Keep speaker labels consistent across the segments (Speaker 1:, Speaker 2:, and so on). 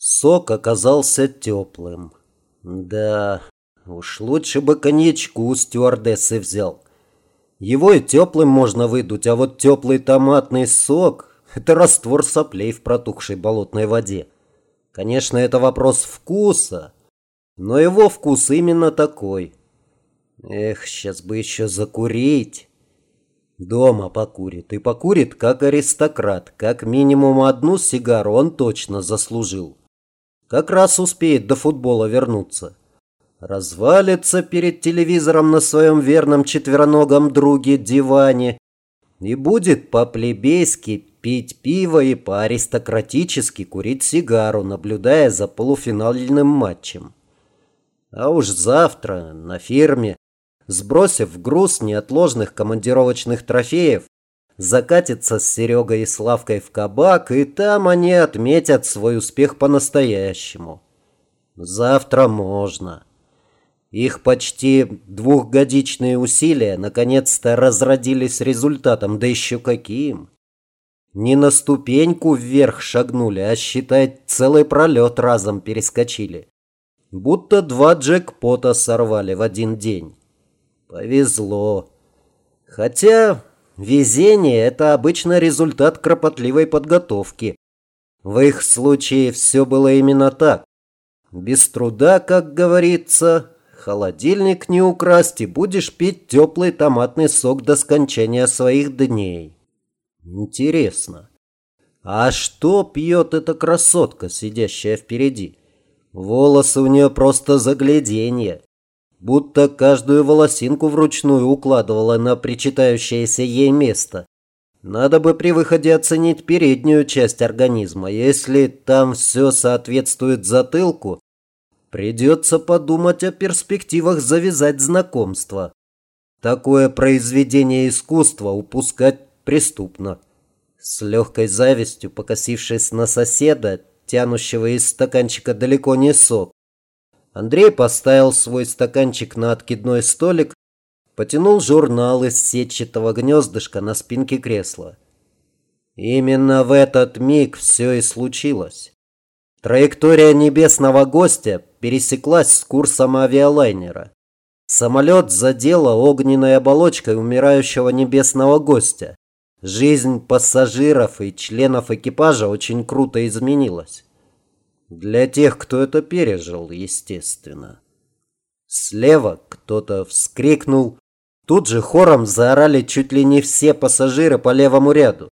Speaker 1: Сок оказался теплым. Да, уж лучше бы коньячку стюардессы взял. Его и теплым можно выдуть, а вот теплый томатный сок – это раствор соплей в протухшей болотной воде. Конечно, это вопрос вкуса, но его вкус именно такой. Эх, сейчас бы еще закурить. Дома покурит. И покурит, как аристократ. Как минимум одну сигару он точно заслужил. Как раз успеет до футбола вернуться. Развалится перед телевизором на своем верном четвероногом друге диване и будет по-плебейски пить пиво и по-аристократически курить сигару, наблюдая за полуфинальным матчем. А уж завтра на фирме сбросив груз неотложных командировочных трофеев, закатится с Серегой и Славкой в кабак, и там они отметят свой успех по-настоящему. Завтра можно. Их почти двухгодичные усилия наконец-то разродились результатом, да еще каким. Не на ступеньку вверх шагнули, а, считай, целый пролет разом перескочили. Будто два джекпота сорвали в один день. Повезло. Хотя везение – это обычно результат кропотливой подготовки. В их случае все было именно так. Без труда, как говорится, холодильник не украсть и будешь пить теплый томатный сок до скончания своих дней. Интересно, а что пьет эта красотка, сидящая впереди? Волосы у нее просто загляденье будто каждую волосинку вручную укладывала на причитающееся ей место. Надо бы при выходе оценить переднюю часть организма. Если там все соответствует затылку, придется подумать о перспективах завязать знакомство. Такое произведение искусства упускать преступно. С легкой завистью, покосившись на соседа, тянущего из стаканчика далеко не сок, Андрей поставил свой стаканчик на откидной столик, потянул журнал из сетчатого гнездышка на спинке кресла. Именно в этот миг все и случилось. Траектория небесного гостя пересеклась с курсом авиалайнера. Самолет задело огненной оболочкой умирающего небесного гостя. Жизнь пассажиров и членов экипажа очень круто изменилась. Для тех, кто это пережил, естественно. Слева кто-то вскрикнул. Тут же хором заорали чуть ли не все пассажиры по левому ряду.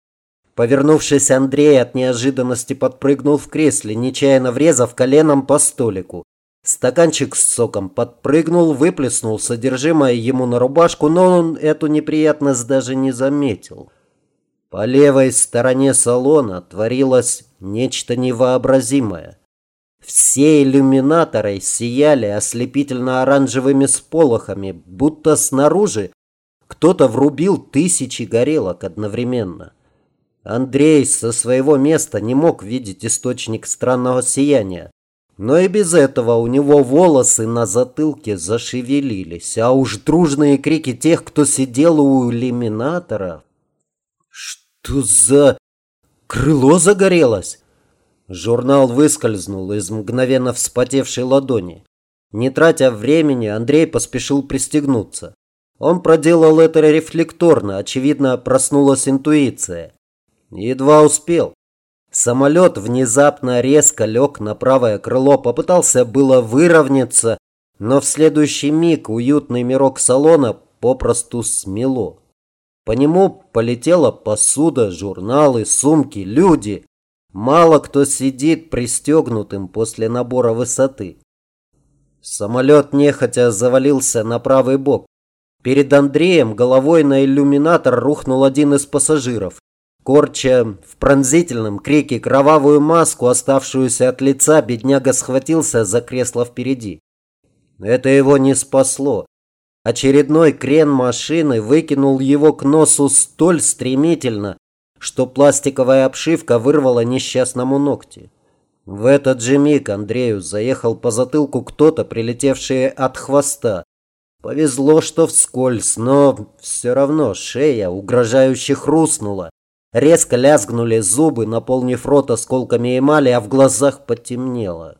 Speaker 1: Повернувшись, Андрей от неожиданности подпрыгнул в кресле, нечаянно врезав коленом по столику. Стаканчик с соком подпрыгнул, выплеснул содержимое ему на рубашку, но он эту неприятность даже не заметил. По левой стороне салона творилось нечто невообразимое. Все иллюминаторы сияли ослепительно-оранжевыми сполохами, будто снаружи кто-то врубил тысячи горелок одновременно. Андрей со своего места не мог видеть источник странного сияния. Но и без этого у него волосы на затылке зашевелились, а уж дружные крики тех, кто сидел у иллюминатора. Что за... крыло загорелось? Журнал выскользнул из мгновенно вспотевшей ладони. Не тратя времени, Андрей поспешил пристегнуться. Он проделал это рефлекторно, очевидно, проснулась интуиция. Едва успел. Самолет внезапно резко лег на правое крыло, попытался было выровняться, но в следующий миг уютный мирок салона попросту смело. По нему полетела посуда, журналы, сумки, люди. Мало кто сидит пристегнутым после набора высоты. Самолет нехотя завалился на правый бок. Перед Андреем головой на иллюминатор рухнул один из пассажиров. Корча в пронзительном крике кровавую маску, оставшуюся от лица, бедняга схватился за кресло впереди. Это его не спасло. Очередной крен машины выкинул его к носу столь стремительно, что пластиковая обшивка вырвала несчастному ногти. В этот же миг Андрею заехал по затылку кто-то, прилетевший от хвоста. Повезло, что вскользь, но все равно шея угрожающе хрустнула. Резко лязгнули зубы, наполнив рот осколками эмали, а в глазах потемнело.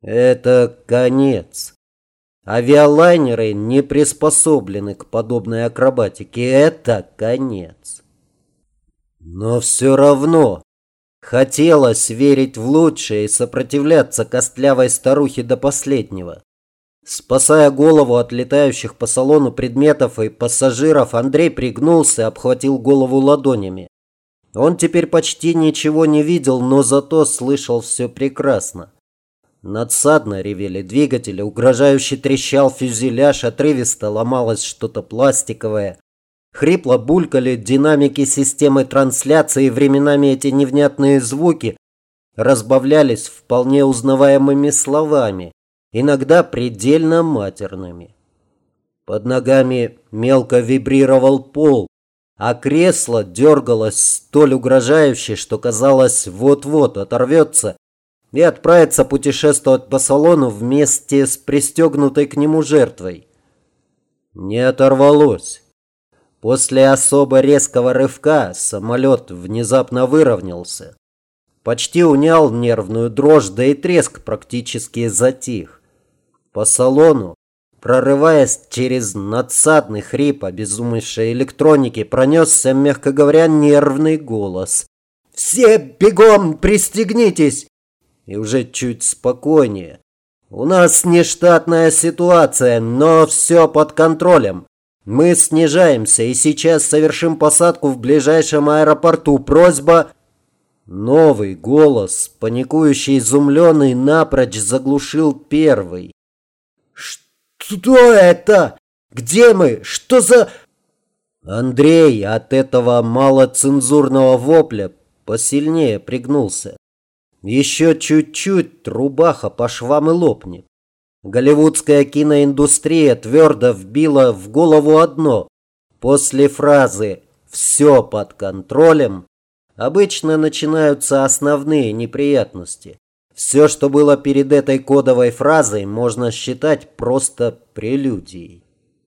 Speaker 1: Это конец. Авиалайнеры не приспособлены к подобной акробатике. Это конец. Но все равно хотелось верить в лучшее и сопротивляться костлявой старухе до последнего. Спасая голову от летающих по салону предметов и пассажиров, Андрей пригнулся и обхватил голову ладонями. Он теперь почти ничего не видел, но зато слышал все прекрасно. Надсадно ревели двигатели, угрожающе трещал фюзеляж, отрывисто ломалось что-то пластиковое. Хрипло булькали динамики системы трансляции, временами эти невнятные звуки разбавлялись вполне узнаваемыми словами, иногда предельно матерными. Под ногами мелко вибрировал пол, а кресло дергалось столь угрожающе, что казалось вот-вот оторвется и отправится путешествовать по салону вместе с пристегнутой к нему жертвой. Не оторвалось. После особо резкого рывка самолет внезапно выровнялся. Почти унял нервную дрожь, да и треск практически затих. По салону, прорываясь через надсадный хрип обезумевшей электроники, пронесся, мягко говоря, нервный голос. «Все бегом пристегнитесь! и уже чуть спокойнее. У нас нештатная ситуация, но все под контролем. Мы снижаемся и сейчас совершим посадку в ближайшем аэропорту. Просьба... Новый голос, паникующий изумленный, напрочь заглушил первый. «Что это? Где мы? Что за...» Андрей от этого малоцензурного вопля посильнее пригнулся. Еще чуть-чуть рубаха по швам и лопнет. Голливудская киноиндустрия твердо вбила в голову одно. После фразы «все под контролем» обычно начинаются основные неприятности. Все, что было перед этой кодовой фразой, можно считать просто прелюдией.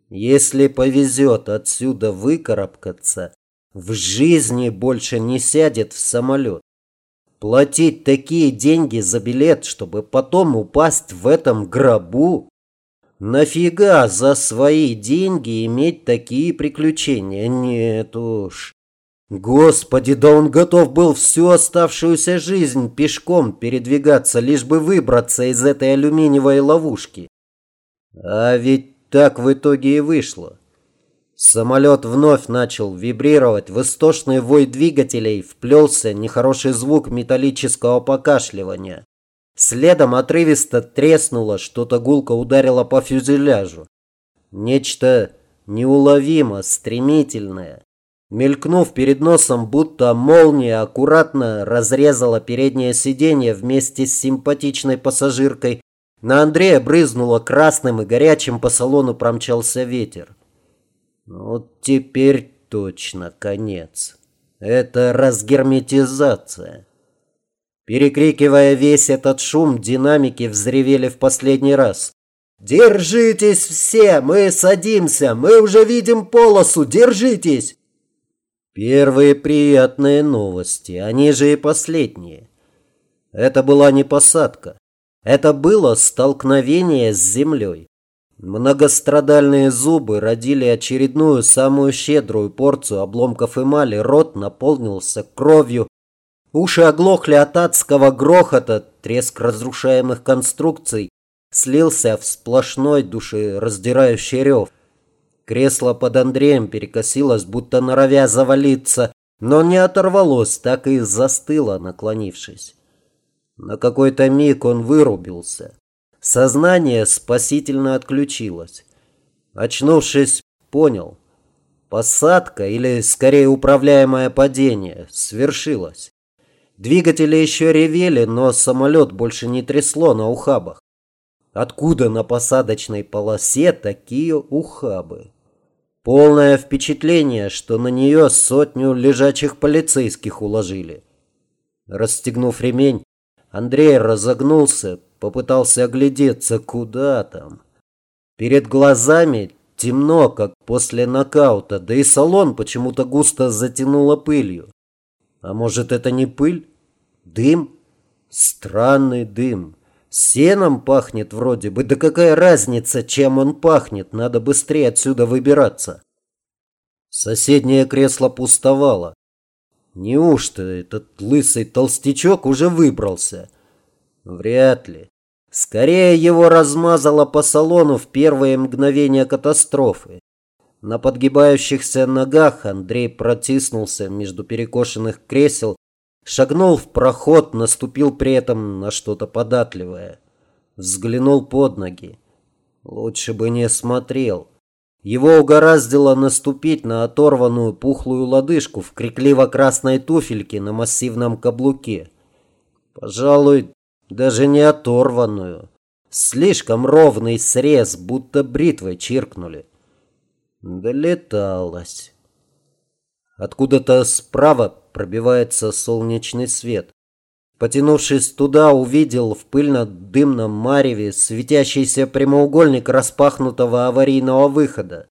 Speaker 1: Если повезет отсюда выкарабкаться, в жизни больше не сядет в самолет. Платить такие деньги за билет, чтобы потом упасть в этом гробу? Нафига за свои деньги иметь такие приключения? Нет уж. Господи, да он готов был всю оставшуюся жизнь пешком передвигаться, лишь бы выбраться из этой алюминиевой ловушки. А ведь так в итоге и вышло. Самолет вновь начал вибрировать, в истошный вой двигателей вплелся нехороший звук металлического покашливания. Следом отрывисто треснуло, что-то гулко ударило по фюзеляжу. Нечто неуловимо стремительное. Мелькнув перед носом, будто молния аккуратно разрезала переднее сиденье вместе с симпатичной пассажиркой. На Андрея брызнуло красным и горячим по салону промчался ветер. Вот теперь точно конец. Это разгерметизация. Перекрикивая весь этот шум, динамики взревели в последний раз. «Держитесь все! Мы садимся! Мы уже видим полосу! Держитесь!» Первые приятные новости, они же и последние. Это была не посадка. Это было столкновение с землей. Многострадальные зубы родили очередную самую щедрую порцию обломков эмали, рот наполнился кровью, уши оглохли от адского грохота, треск разрушаемых конструкций слился в сплошной душераздирающий рев. Кресло под Андреем перекосилось, будто норовя завалиться, но не оторвалось, так и застыло, наклонившись. На какой-то миг он вырубился. Сознание спасительно отключилось. Очнувшись, понял. Посадка, или скорее управляемое падение, свершилось. Двигатели еще ревели, но самолет больше не трясло на ухабах. Откуда на посадочной полосе такие ухабы? Полное впечатление, что на нее сотню лежачих полицейских уложили. Расстегнув ремень, Андрей разогнулся, Попытался оглядеться, куда там. Перед глазами темно, как после нокаута, да и салон почему-то густо затянуло пылью. А может, это не пыль? Дым? Странный дым. Сеном пахнет вроде бы. Да какая разница, чем он пахнет? Надо быстрее отсюда выбираться. Соседнее кресло пустовало. Неужто этот лысый толстячок уже выбрался? Вряд ли. Скорее его размазало по салону в первые мгновения катастрофы. На подгибающихся ногах Андрей протиснулся между перекошенных кресел, шагнул в проход, наступил при этом на что-то податливое. Взглянул под ноги. Лучше бы не смотрел. Его угораздило наступить на оторванную пухлую лодыжку в крикливо-красной туфельке на массивном каблуке. Пожалуй, даже не оторванную. Слишком ровный срез, будто бритвой чиркнули. Долеталось. Откуда-то справа пробивается солнечный свет. Потянувшись туда, увидел в пыльно-дымном мареве светящийся прямоугольник распахнутого аварийного выхода.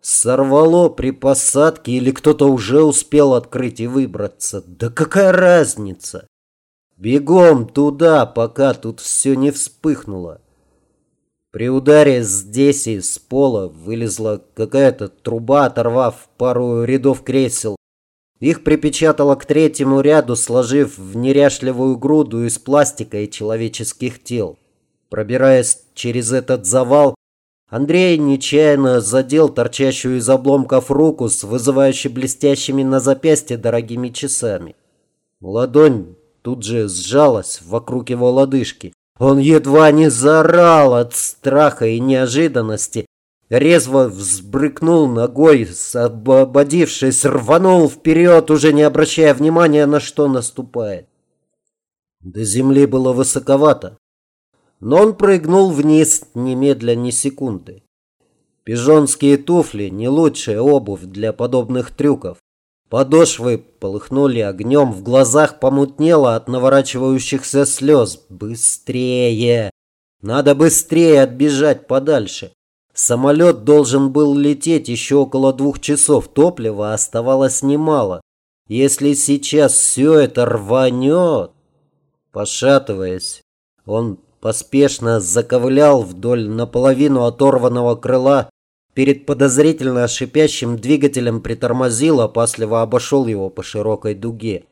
Speaker 1: Сорвало при посадке или кто-то уже успел открыть и выбраться. Да какая разница? Бегом туда, пока тут все не вспыхнуло. При ударе здесь из пола вылезла какая-то труба, оторвав пару рядов кресел. Их припечатало к третьему ряду, сложив в неряшливую груду из пластика и человеческих тел. Пробираясь через этот завал, Андрей нечаянно задел торчащую из обломков руку с вызывающе блестящими на запястье дорогими часами. Ладонь тут же сжалась вокруг его лодыжки. Он едва не заорал от страха и неожиданности, резво взбрыкнул ногой, освободившись, рванул вперед, уже не обращая внимания, на что наступает. До земли было высоковато, но он прыгнул вниз немедля ни секунды. Пижонские туфли – не лучшая обувь для подобных трюков. Подошвы полыхнули огнем, в глазах помутнело от наворачивающихся слез. Быстрее! Надо быстрее отбежать подальше. Самолет должен был лететь еще около двух часов. Топлива оставалось немало. Если сейчас все это рванет... Пошатываясь, он поспешно заковылял вдоль наполовину оторванного крыла. Перед подозрительно шипящим двигателем притормозил, опасливо обошел его по широкой дуге.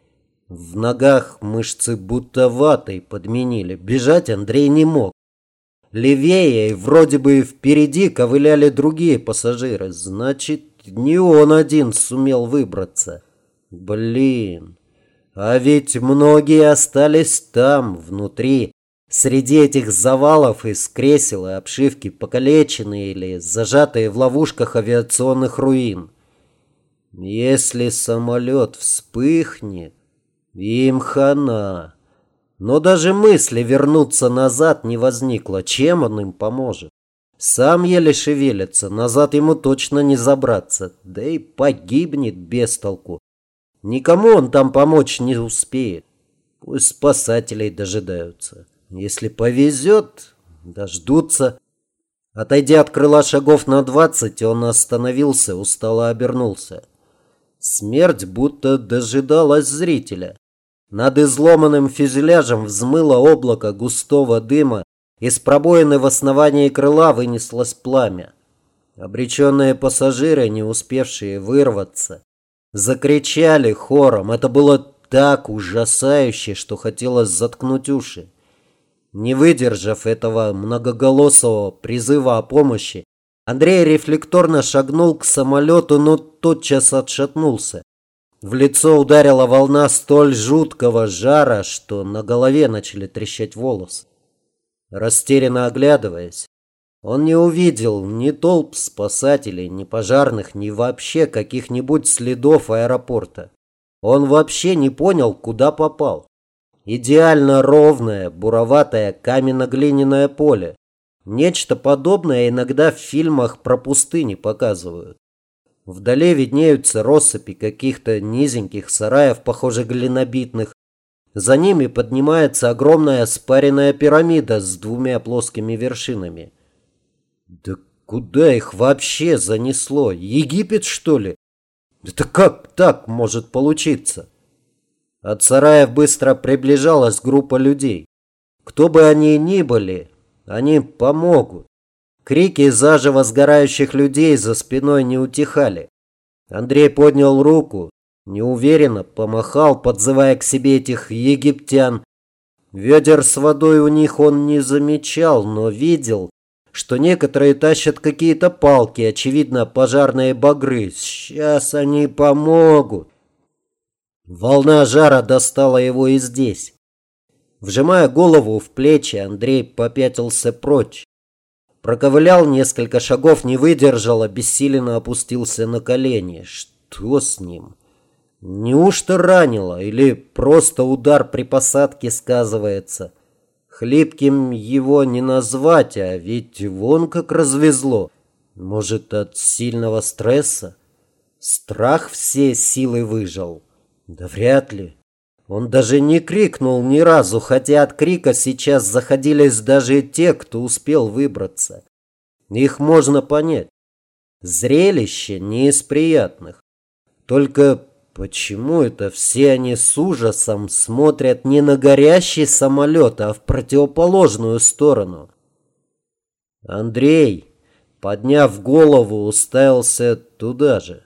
Speaker 1: В ногах мышцы будто ватой подменили. Бежать Андрей не мог. Левее и вроде бы впереди ковыляли другие пассажиры. Значит, не он один сумел выбраться. Блин, а ведь многие остались там, внутри. Среди этих завалов из кресел и обшивки, покалеченные или зажатые в ловушках авиационных руин. Если самолет вспыхнет, им хана. Но даже мысли вернуться назад не возникло. Чем он им поможет? Сам еле шевелится, назад ему точно не забраться. Да и погибнет без толку. Никому он там помочь не успеет. Пусть спасателей дожидаются. Если повезет, дождутся. Отойдя от крыла шагов на двадцать, он остановился, устало обернулся. Смерть будто дожидалась зрителя. Над изломанным фюзеляжем взмыло облако густого дыма, из пробоины в основании крыла вынеслось пламя. Обреченные пассажиры, не успевшие вырваться, закричали хором. Это было так ужасающе, что хотелось заткнуть уши. Не выдержав этого многоголосого призыва о помощи, Андрей рефлекторно шагнул к самолету, но тотчас отшатнулся. В лицо ударила волна столь жуткого жара, что на голове начали трещать волосы. Растерянно оглядываясь, он не увидел ни толп спасателей, ни пожарных, ни вообще каких-нибудь следов аэропорта. Он вообще не понял, куда попал. Идеально ровное, буроватое каменно-глиняное поле. Нечто подобное иногда в фильмах про пустыни показывают. Вдали виднеются россыпи каких-то низеньких сараев, похоже глинобитных. За ними поднимается огромная спаренная пирамида с двумя плоскими вершинами. Да куда их вообще занесло? Египет, что ли? Это как так может получиться? От сараев быстро приближалась группа людей. Кто бы они ни были, они помогут. Крики заживо сгорающих людей за спиной не утихали. Андрей поднял руку, неуверенно помахал, подзывая к себе этих египтян. Ведер с водой у них он не замечал, но видел, что некоторые тащат какие-то палки, очевидно, пожарные багры. Сейчас они помогут. Волна жара достала его и здесь. Вжимая голову в плечи, Андрей попятился прочь. Проковылял несколько шагов, не выдержал, обессиленно опустился на колени. Что с ним? Неужто ранило или просто удар при посадке сказывается? Хлипким его не назвать, а ведь вон как развезло. Может, от сильного стресса? Страх все силы выжил? Да вряд ли. Он даже не крикнул ни разу, хотя от крика сейчас заходились даже те, кто успел выбраться. Их можно понять. Зрелище не из приятных. Только почему это все они с ужасом смотрят не на горящий самолет, а в противоположную сторону? Андрей, подняв голову, уставился туда же,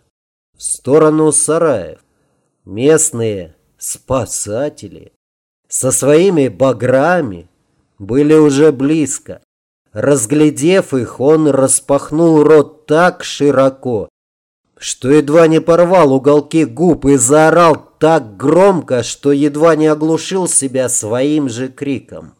Speaker 1: в сторону сараев. Местные спасатели со своими баграми были уже близко. Разглядев их, он распахнул рот так широко, что едва не порвал уголки губ и заорал так громко, что едва не оглушил себя своим же криком.